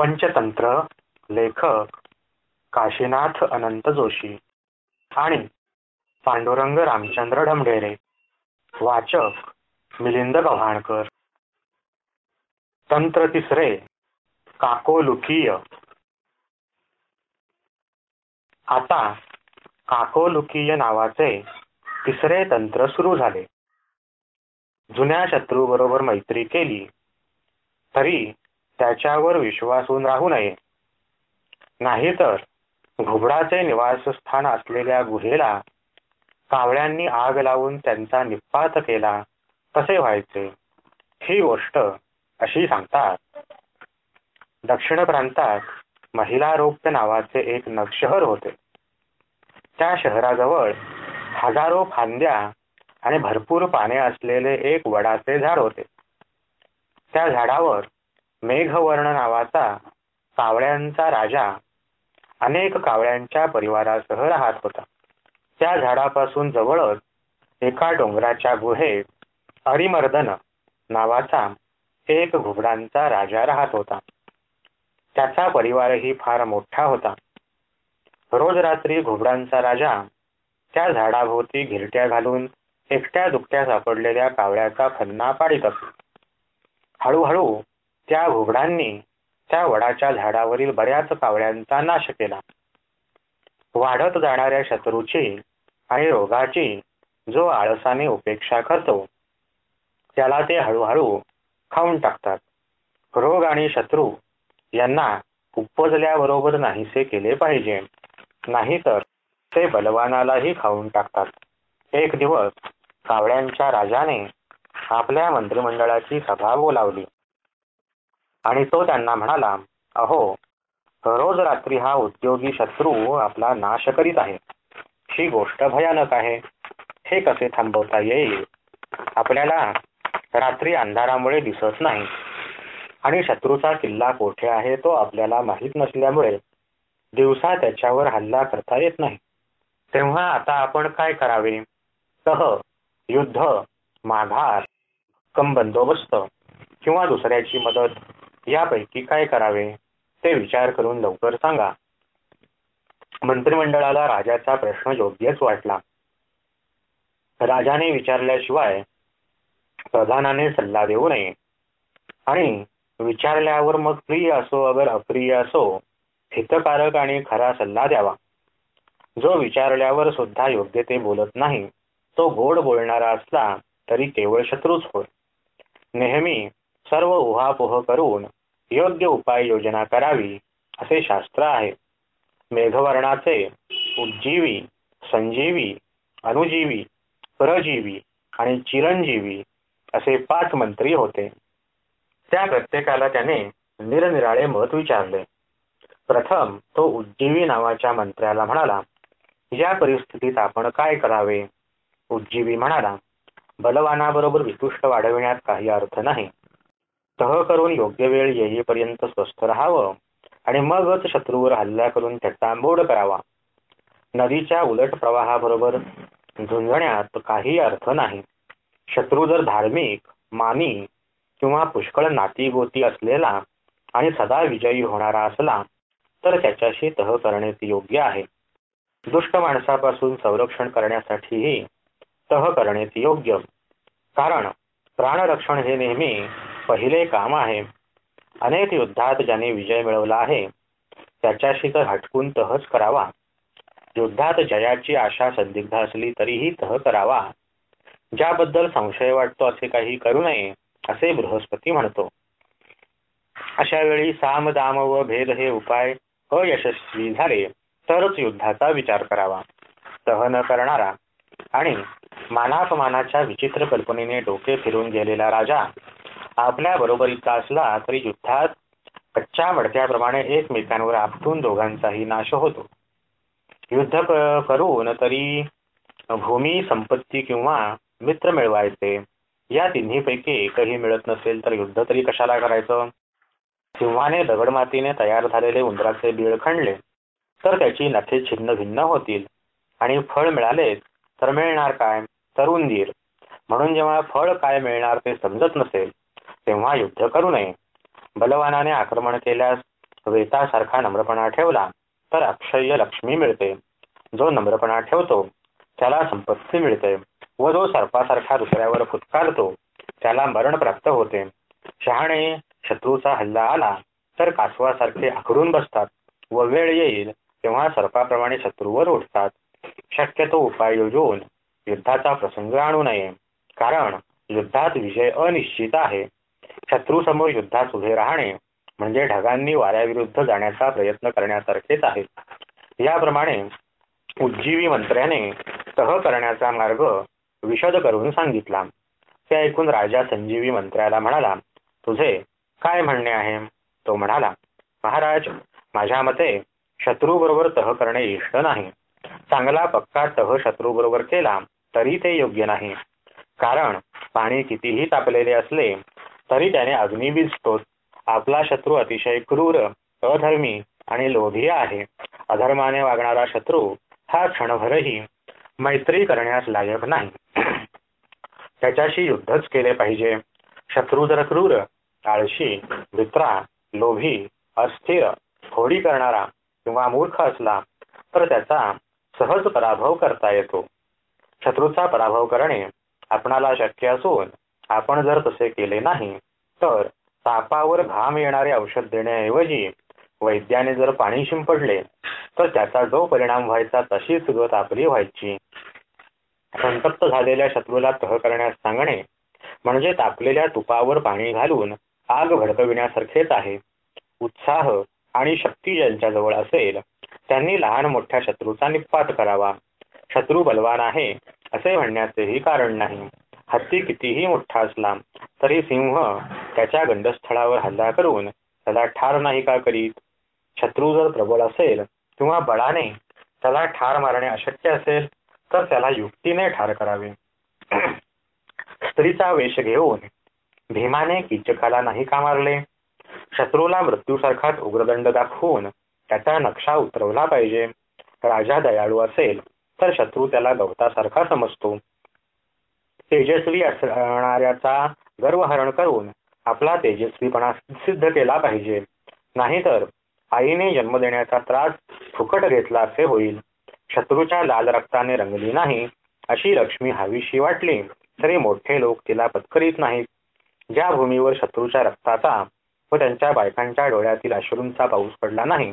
पंचतंत्र लेखक काशीनाथ अनंत जोशी आणि पांडुरंग रामचंद्र ढमढेरे वाचक मिलिंद गव्हाणकर. तंत्र तिसरे काकोलुकीय आता काकोलुकीय नावाचे तिसरे तंत्र सुरू झाले. जुन्या शत्रू बरोबर मैत्री केली तरी त्याच्यावर विश्वासून राहू नये. नाहीतर घुबडाचे निवासस्थान असलेल्या गुहेला कावळ्यांनी आग लावून त्यांचा निपात केला कसे व्हायचे? ही गोष्ट अशी सांगतात. दक्षिण प्रांतात महिलारोप्य नावाचे एक नगशहर होते. त्या शहराजवळ हजारो फांद्या आणि भरपूर पाने असलेले एक वडाचे झाड होते. त्या झाडावर मेघवर्ण नावाचा कावळ्यांचा राजा अनेक कावळ्यांच्या परिवारासह राहत होता. त्या झाडापासून जवळच एका डोंगराच्या गुहेत अरिमर्दन नावाचा एक घुबडांचा राजा राहत होता. त्याचा परिवारही फार मोठा होता. रोज रात्री घुबडांचा राजा त्या झाडाभोवती घिरट्या घालून एकट्या दुकट्या सापडलेल्या कावळ्याचा फन्ना पाडीत असे हळूहळू त्या घुबडांनी त्या वडाच्या झाडावरील बऱ्याच कावळ्यांचा नाश केला. वाढत जाणाऱ्या शत्रूची आणि रोगाची जो आळसाने उपेक्षा करतो त्याला ते हळूहळू खाऊन टाकतात. रोग आणि शत्रू यांना उपजल्याबरोबर नाहीसे केले पाहिजे. नाहीतर ते बलवानालाही खाऊन टाकतात. एक दिवस कावळ्यांच्या राजाने आपल्या मंत्रिमंडळाची सभा बोलावली. आणि तो त्यांना म्हणाला अहो रोज रात्री हा उद्योगी शत्रू आपला नाश करीत आहे. ही गोष्ट भयानक आहे. हे कसे थांबवता येईल? आपल्याला रात्री अंधारामुळे दिसत नाही. आणि शत्रूचा किल्ला कोठे आहे तो आपल्याला माहीत नसल्यामुळे दिवसा त्याच्यावर हल्ला करता येत नाही. तेव्हा आता आपण काय करावे? तह युद्ध माघार कम बंदोबस्त किंवा दुसऱ्याची मदत यापैकी काय करावे? ते विचार करून लवकर सांगा. मंत्रिमंडळाला राजाचा प्रश्न योग्यच वाटला. राजाने विचारल्याशिवाय प्रधानाने सल्ला देऊ नये. आणि विचारल्यावर मग प्रिय असो अगर अप्रिय असो हितकारक आणि खरा सल्ला द्यावा. जो विचारल्यावर सुद्धा योग्य ते बोलत नाही तो गोड बोलणारा असला तरी केवळ शत्रूच होय. नेहमी सर्व उहापोह करून योग्य उपाय योजना करावी असे शास्त्र आहे. मेघवर्णाचे उज्जीवी संजीवी अनुजीवी परजीवी आणि चिरंजीवी असे पाच मंत्री होते. त्या प्रत्येकाला त्याने निरनिराळे मत विचारले. प्रथम तो उज्जीवी नावाच्या मंत्र्याला म्हणाला या परिस्थितीत आपण काय करावे? उज्जीवी म्हणाला बलवानाबरोबर वितुष्ट वाढविण्यात काही अर्थ नाही. तह करून योग्य वेळ येईपर्यंत स्वस्थ राहावं आणि मगच शत्रूवर हल्ला करून त्याचा आंबोड करावा. नदीच्या उलट प्रवाहाबरोबर झुंजण्यात काही अर्थ नाही. शत्रू जर धार्मिक मानी किंवा पुष्कळ नाती गोती असलेला आणि सदा विजयी होणारा असला तर त्याच्याशी तह करणे योग्य आहे. दुष्ट माणसापासून संरक्षण करण्यासाठीही तह करणे योग्य. कारण प्राणरक्षण हे नेहमी पहिले काम आहे. अनेक युद्धात ज्याने विजय मिळवला आहे त्याच्याशी तर हटकून तहच करावा. युद्धात जयाची आशा संदिग्ध असली तरीही तह करावा. ज्याबद्दल संशय वाटतो असे काही करू नये असे बृहस्पती म्हणतो. अशा वेळी साम दाम व भेद हे उपाय अयशस्वी झाले तरच युद्धाचा विचार करावा. तह न करणारा आणि मानापमानाच्या विचित्र कल्पनेने डोके फिरून गेलेला राजा आपल्या बरोबरीचा असला तरी युद्धात कच्च्या मडक्याप्रमाणे एकमेकांवर आपटून दोघांचाही नाश होतो. युद्ध करून तरी भूमी संपत्ती किंवा मित्र मिळवायचे या तिन्हीपैकी एकही मिळत नसेल तर युद्ध तरी कशाला करायचं? सिंहाने दगडमातीने तयार झालेले उंदराचे बीळ खणले तर त्याची नखे छिन्न भिन्न होतील. आणि फळ मिळाले तर मिळणार काय? तर उंदीर म्हणून जेव्हा फळ काय मिळणार ते समजत नसेल तेव्हा युद्ध करू नये. बलवानाने आक्रमण केल्यास वेतासारखा नम्रपणा ठेवला तर अक्षय लक्ष्मी मिळते. जो नम्रपणा ठेवतो त्याला संपत्ती मिळते व जो सर्पासारखा दुसऱ्यावर फुटकारतो त्याला मरण प्राप्त होते. शहाणे शत्रूचा हल्ला आला तर कासवासारखे आखडून बसतात व वेळ येईल तेव्हा सर्पाप्रमाणे शत्रूवर उठतात. शक्यतो उपाय योजून युद्धाचा प्रसंग आणू नये कारण युद्धात विजय अनिश्चित आहे. शत्रू समोर युद्धात उभे राहणे म्हणजे ढगांनी वाऱ्याविरुद्ध जाण्याचा प्रयत्न करण्यासारखेच आहे. याप्रमाणे उज्जीवी मंत्र्याने तह करण्याचा मार्ग विशद करून सांगितला. ते ऐकून राजा संजीवी मंत्र्याला म्हणाला तुझे काय म्हणणे आहे? तो म्हणाला महाराज माझ्या मते शत्रू बरोबर तह करणे इष्ट नाही. चांगला पक्का तह शत्रू बरोबर केला तरी ते योग्य नाही. कारण पाणी कितीही तापलेले असले तरी त्याने अग्नी विजतोच आपला शत्रू अतिशय क्रूर अधर्मी आणि लोभी आहे. अधर्माने वागणारा शत्रू हा क्षणभरही मैत्री करण्यास लायक नाही. त्याच्याशी युद्धच केले पाहिजे. शत्रू जर क्रूर आळशी वित्रा लोभी अस्थिर फोडी करणारा किंवा मूर्ख असला तर त्याचा सहज पराभव करता येतो. शत्रूचा पराभव करणे आपणाला शक्य असून आपण जर तसे केले नाही तर तापावर घाम येणारे औषध देण्याऐवजी वैद्याने जर पाणी शिंपडले तर त्याचा जो परिणाम व्हायचा तशीच गत आपली व्हायची. संतप्त झालेल्या शत्रूला तह करण्यास सांगणे म्हणजे तापलेल्या तुपावर पाणी घालून आग भडकविण्यासारखेच आहे. उत्साह आणि शक्ती ज्यांच्याजवळ असेल त्यांनी लहान मोठ्या शत्रूचा निपात करावा. शत्रू बलवान आहे असे म्हणण्याचेही कारण नाही. हत्ती कितीही मोठा असला तरी सिंह त्याच्या गंडस्थळावर हल्ला करून त्याला ठार नाही का करीत? शत्रू जर प्रबळ असेल किंवा बळाने त्याला ठार मारणे अशक्य असेल तर त्याला युक्तीने ठार करावे. स्त्रीचा वेश घेऊन भीमाने किचकाला नाही का मारले? शत्रूला मृत्यूसारखाच उग्रदंड दाखवून त्याचा नक्षा उतरवला पाहिजे. राजा दयाळू असेल तर शत्रू त्याला गवतासारखा समजतो. तेजस्वी असणाऱ्याचा गर्वहरण करून आपला तेजस्वीपणा सिद्ध केला पाहिजे. नाहीतर आईने जन्म देण्याचा त्रास फुकट घेतला असे होईल. शत्रूच्या लाल रक्ताने रंगली नाही अशी लक्ष्मी हवीशी वाटली तरी मोठे लोक तिला पत्करीत नाहीत. ज्या भूमीवर शत्रूच्या रक्ताचा व त्यांच्या बायकांच्या डोळ्यातील अश्रूंचा पाऊस पडला नाही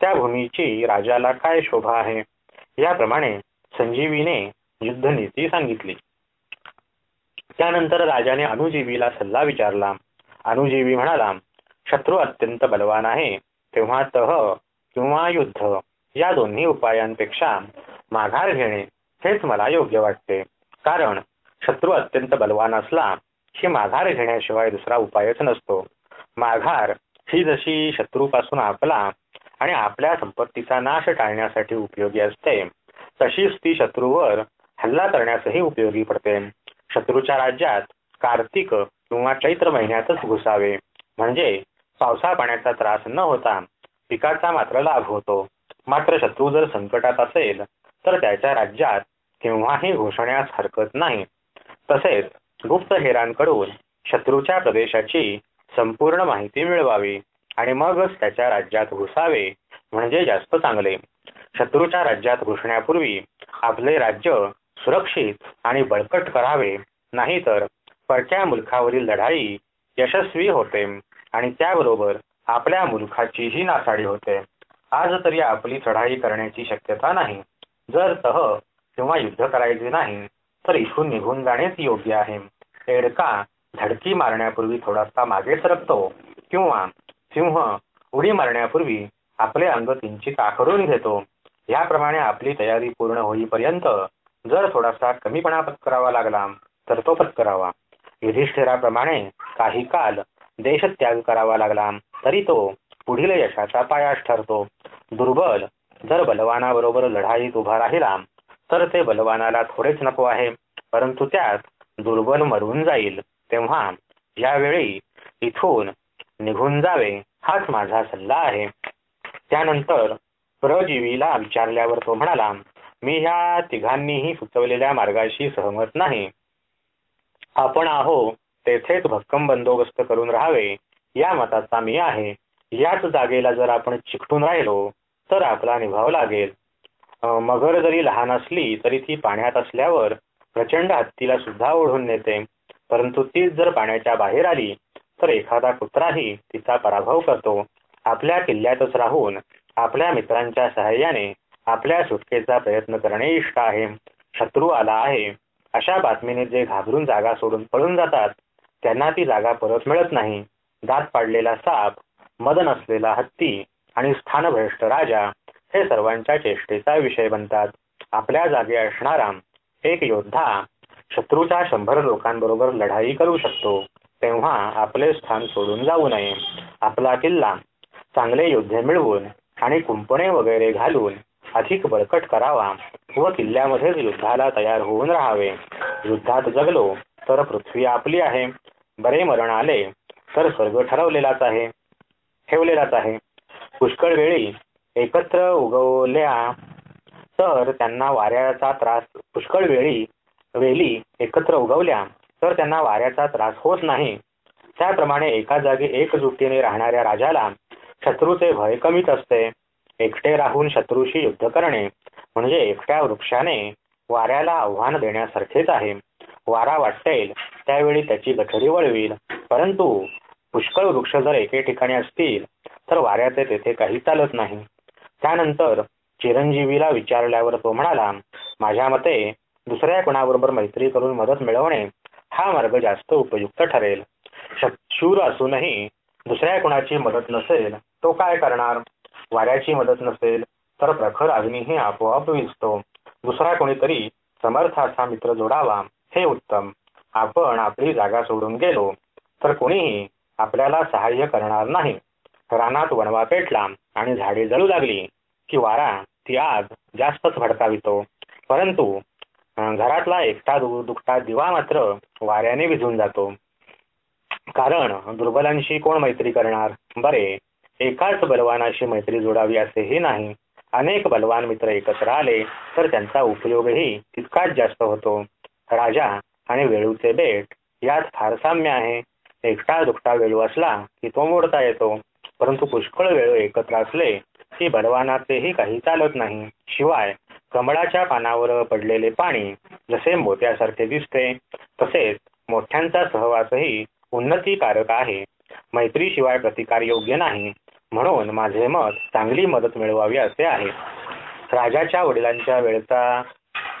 त्या भूमीची राजाला काय शोभा आहे? याप्रमाणे संजीवीने युद्धनीती सांगितली. त्यानंतर राजाने अनुजीवीला सल्ला विचारला. अनुजीवी म्हणाला शत्रू अत्यंत बलवान आहे. तेव्हा तह किंवा युद्ध या दोन्ही उपायांपेक्षा माघार घेणे हेच मला योग्य वाटते. कारण शत्रू अत्यंत बलवान असला की माघार घेण्याशिवाय दुसरा उपायच नसतो. माघार ही जशी शत्रूपासून आपला आणि आपल्या संपत्तीचा नाश टाळण्यासाठी उपयोगी असते तशीच ती शत्रूवर हल्ला करण्यासही उपयोगी पडते. शत्रूच्या राज्यात कार्तिक किंवा चैत्र महिन्यातच घुसावे. म्हणजे पावसा पाण्याचा त्रास न होता पिकाचा मात्र लाभ होतो. मात्र शत्रू जर संकटात असेल तर त्याच्या राज्यात केव्हाही घुसण्यास हरकत नाही. तसेच गुप्त हेरांकडून शत्रूच्या प्रदेशाची संपूर्ण माहिती मिळवावी आणि मगच त्याच्या राज्यात घुसावे म्हणजे जास्त चांगले. शत्रूच्या राज्यात घुसण्यापूर्वी आपले राज्य सुरक्षित आणि बळकट करावे. नाहीतर परक्या मुलखावरील लढाई यशस्वी होते आणि त्याबरोबर आपल्या मुलखाचीही नासाडी होते. आज तरी आपली चढाई करण्याची शक्यता नाही. जर तह किंवा युद्ध करायचे नाही तर इथून निघून जाणेच योग्य आहे. एडका धडकी मारण्यापूर्वी थोडासा मागे सरकतो किंवा सिंह उडी मारण्यापूर्वी आपले अंग किंचित आखडून घेतो. याप्रमाणे आपली तयारी पूर्ण होईपर्यंत जर थोडासा कमीपणा पत्करावा लागला तर तो पत्करावा युधिष्ठिराप्रमाणे काही काल देशत्याग करावा लागला तरी तो पुढील यशाचा पायास ठरतो. दुर्बल जर बलवानाबरोबर लढाईत उभा राहिला तर ते बलवानाला थोडेच नको आहे परंतु त्यात दुर्बल मरून जाईल. तेव्हा यावेळी इथून निघून जावे हाच माझा सल्ला आहे. त्यानंतर प्रजीवीला विचारल्यावर तो म्हणाला मी ह्या तिघांनीही सुचवलेल्या मार्गाशी सहमत नाही. आपण आहो तेथेच भक्कम बंदोबस्त करून राहावे या मताचा मी आहे. याच जागेला जर आपण चिकटून राहिलो तर आपला निभाव लागेल. मगर जरी लहान असली तरी ती पाण्यात असल्यावर प्रचंड हत्तीला सुद्धा ओढून नेते. परंतु तीच जर पाण्याच्या बाहेर आली तर एखादा कुत्राही तिचा पराभव करतो. आपल्या किल्ल्यातच राहून आपल्या मित्रांच्या सहाय्याने आपल्या सुटकेचा प्रयत्न करणे इष्ट आहे. शत्रू आला आहे. अशा बातमीने जे घाबरून जागा सोडून पळून जातात त्यांना ती जागा परत मिळत नाही. दात पाडलेला साप मदन असलेला हत्ती आणि स्थानभ्रष्ट राजा हे सर्वांच्या चेष्टेचा विषय बनतात. आपल्या जागी असणारा एक योद्धा शत्रूच्या शंभर लोकांबरोबर लढाई करू शकतो. तेव्हा आपले स्थान सोडून जाऊ नये. आपला किल्ला चांगले योद्धे मिळवून आणि कुंपणे वगैरे घालून अधिक बळकट करावा व किल्ल्यामध्येच युद्धाला तयार होऊन राहावे. युद्धात जगलो तर पृथ्वी आपली आहे. बरे मरण आले तर स्वर्ग ठरवलेलाच आहे. ठेवलेलाच आहे. पुष्कळ वेळी एकत्र उगवल्या तर त्यांना वाऱ्याचा त्रास पुष्कळ वेळी वेली एकत्र उगवल्या तर त्यांना वाऱ्याचा त्रास होत नाही. त्याप्रमाणे एका जागी एकजुटीने राहणाऱ्या राजाला शत्रूचे भय कमीच असते. एकटे राहून शत्रूशी युद्ध करणे म्हणजे एकट्या वृक्षाने वाऱ्याला आव्हान देण्यासारखेच आहे. वारा वाटेल त्यावेळी त्याची गठडी वळवील. परंतु पुष्कळ वृक्ष जर एके ठिकाणी असतील तर वाऱ्याचे तेथे काही चालत नाही. त्यानंतर चिरंजीवीला विचारल्यावर तो म्हणाला माझ्या मते दुसऱ्या कोणाबरोबर मैत्री करून मदत मिळवणे हा मार्ग जास्त उपयुक्त ठरेल. शूर असूनही दुसऱ्या कोणाची मदत नसेल तो काय करणार? वाऱ्याची मदत नसेल तर प्रखर अग्नीही आपोआप विजतो. दुसरा कोणीतरी समर्थ असा मित्र जोडावा हे उत्तम. आपण आपली जागा सोडून गेलो तर कोणीही आपल्याला सहाय्य करणार नाही. रानात वणवा पेटला आणि झाडे जळू लागली की वारा ती आग जास्तच भडकावितो. परंतु घरातला एकटा दुखता दिवा मात्र वाऱ्याने विझून जातो. कारण दुर्बलांशी कोण मैत्री करणार? बरे एकाच बलवानाशी मैत्री जोडावी असेही नाही. अनेक बलवान मित्र एकत्र आले तर त्यांचा उपयोगही तितकाच जास्त होतो. राजा आणि वेळूचे बेट यात फार साम्य आहे. एकटा दुखटा वेळू असला की तो मोडता येतो. परंतु पुष्कळ वेळू एकत्र असले की बलवानाचेही काही चालत नाही. शिवाय कमळाच्या पानावर पडलेले पाणी जसे मोत्यासारखे दिसते तसेच मोठ्यांचा सहवासही उन्नतीकारक आहे. मैत्रीशिवाय प्रतिकार योग्य नाही. म्हणून माझे मत चांगली मदत मिळवावी असे आहे. राजाच्या वडिलांच्या वेळचा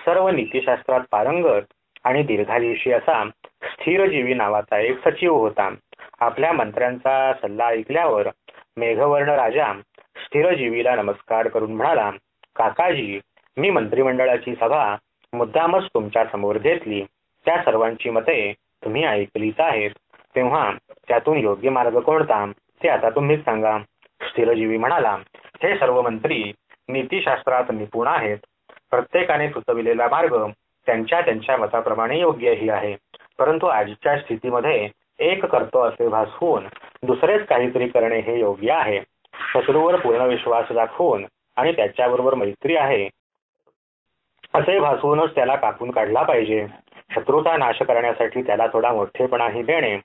सर्व नीतीशास्त्रात पारंगत आणि दीर्घायुषी असा स्थिरजीवी नावाचा एक सचिव होता. आपल्या मंत्र्यांचा सल्ला ऐकल्यावर मेघवर्ण राजा स्थिरजीवीला नमस्कार करून म्हणाला काकाजी मी मंत्रिमंडळाची सभा मुद्दामच तुमच्यासमोर घेतली. त्या सर्वांची मते तुम्ही ऐकलीच आहेत. तेव्हा त्यातून योग्य मार्ग कोणता? ते आता तुम्हीच सांगा. स्थिरजीवी म्हणाला हे सर्व मंत्री नीतीशास्त्रात निपुण आहेत. प्रत्येकाने सुचविलेला मार्ग त्यांच्या त्यांच्या मताप्रमाणे योग्यही आहे. परंतु आजच्या स्थितीमध्ये एक करतो असे भासवून दुसरेच काहीतरी करणे हे योग्य आहे. शत्रूवर पूर्ण विश्वास दाखवून आणि त्याच्याबरोबर मैत्री आहे. असे भासवूनच त्याला कापून काढला पाहिजे. शत्रूचा नाश करण्यासाठी त्याला थोडा मोठेपणाही देणे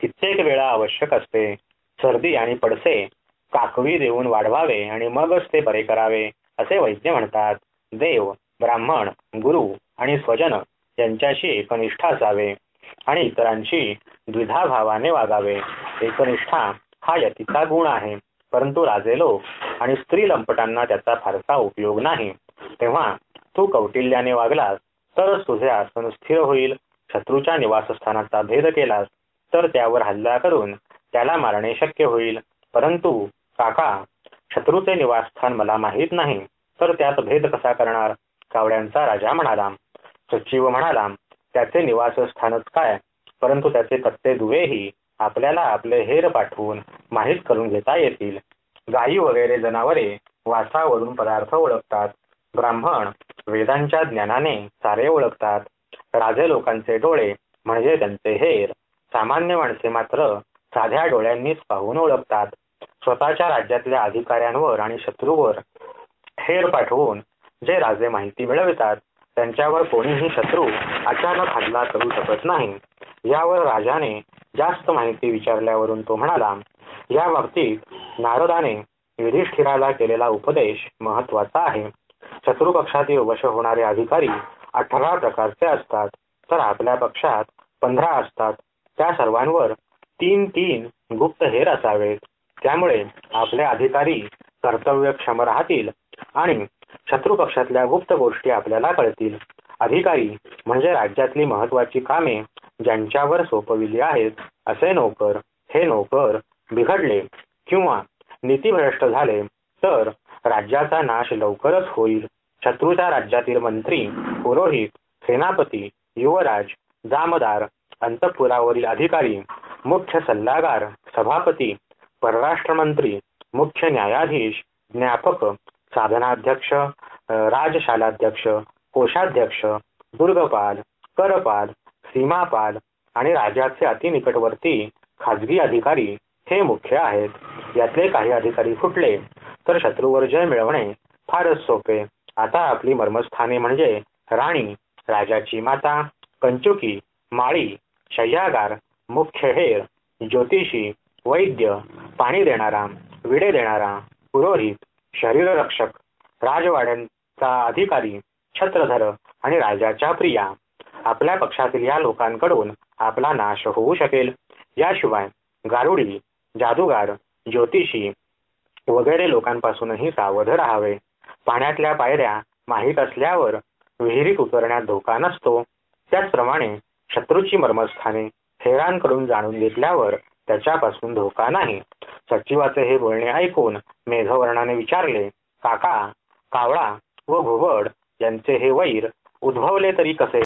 कित्येक वेळा आवश्यक असते. सर्दी आणि पडसे काकवी देऊन वाढवावे आणि मगच ते बरे करावे असे वैद्य म्हणतात. देव ब्राह्मण गुरु आणि स्वजन यांच्याशी एकनिष्ठ असावे आणि इतरांशी द्विधा भावाने वागावे. एकनिष्ठा हा यतीचा गुण आहे परंतु राजे लोक आणि स्त्री लंपटांना त्याचा फारसा उपयोग नाही. तेव्हा तू कौटिल्याने वागलास तरच तुझे आसन स्थिर होईल. शत्रूच्या निवासस्थानाचा भेद केलास तर त्यावर हल्ला करून त्याला मारणे शक्य होईल. परंतु काका शत्रूचे निवासस्थान मला माहीत नाही. तर त्यात भेद कसा करणार? कावड्यांचा राजा म्हणाला. सचिव म्हणाला त्याचे निवासस्थानच काय? परंतु त्याचे पत्ते दुवेही आपल्याला आपले हेर पाठवून माहीत करून घेता येतील. गायी वगैरे जनावरे वासावरून पदार्थ ओळखतात. ब्राह्मण वेदांच्या ज्ञानाने सारे ओळखतात. राजे लोकांचे डोळे म्हणजे त्यांचे हेर. सामान्य माणसे मात्र साध्या डोळ्यांनीच पाहून ओळखतात. स्वतःच्या राज्यातल्या अधिकाऱ्यांवर आणि शत्रूवर हेर पाठवून जे राजे माहिती मिळवितात त्यांच्यावर कोणीही शत्रू अचानक हल्ला करू शकत नाही. यावर राजाने जास्त माहिती विचारल्यावरून तो म्हणाला या बाबतीत नारदाने युधिष्ठिराला केलेला उपदेश महत्त्वाचा आहे. शत्रू पक्षातील वश होणारे अधिकारी अठरा प्रकारचे असतात तर आपल्या पक्षात पंधरा असतात. त्या सर्वांवर तीन तीन गुप्त हेर असावेत. त्यामुळे आपले अधिकारी कर्तव्यक्षम राहतील आणि शत्रू पक्षातल्या गुप्त गोष्टी आपल्याला कळतील. अधिकारी म्हणजे राज्यातली महत्वाची कामे ज्यांच्यावर सोपविली आहेत असे नोकर हे नोकर बिघडले किंवा नीतीभ्रष्ट झाले तर राज्याचा नाश लवकरच होईल. शत्रूच्या राज्यातील मंत्री पुरोहित सेनापती युवराज जामदार अंतपुरावरील अधिकारी मुख्य सल्लागार सभापती परराष्ट्रमंत्री मुख्य न्यायाधीश ज्ञापक साधनाध्यक्ष राजशालाध्यक्ष कोषाध्यक्ष दुर्गपाल करपाल सीमापाल आणि राजाचे अतिनिकटवर्ती खाजगी अधिकारी हे मुख्य आहेत. यातले काही अधिकारी फुटले तर शत्रूवर जय मिळवणे फारच सोपे. आता आपली मर्मस्थाने म्हणजे राणी राजाची माता कंचुकी माळी शय्यागार मुख्य हेर ज्योतिषी वैद्य पाणी देणारा विडे देणारा पुरोहित शरीररक्षक राजवाड्यांचा अधिकारी छत्रधर आणि राजाच्या प्रिया. आपल्या पक्षातील या लोकांकडून आपला नाश होऊ शकेल. याशिवाय गारुडी जादूगार ज्योतिषी वगैरे लोकांपासूनही सावध राहावे. पाण्यातल्या पायऱ्या माहीत असल्यावर विहिरीत उतरण्यात धोका नसतो. त्याचप्रमाणे शत्रूची मर्मस्थाने हेरांकडून जाणून घेतल्यावर त्याच्यापासून धोका नाही. सचिवाचे हे बोलणे ऐकून मेघवर्णाने विचारले काका कावळा व घुबड यांचे हे वैर उद्भवले तरी कसे?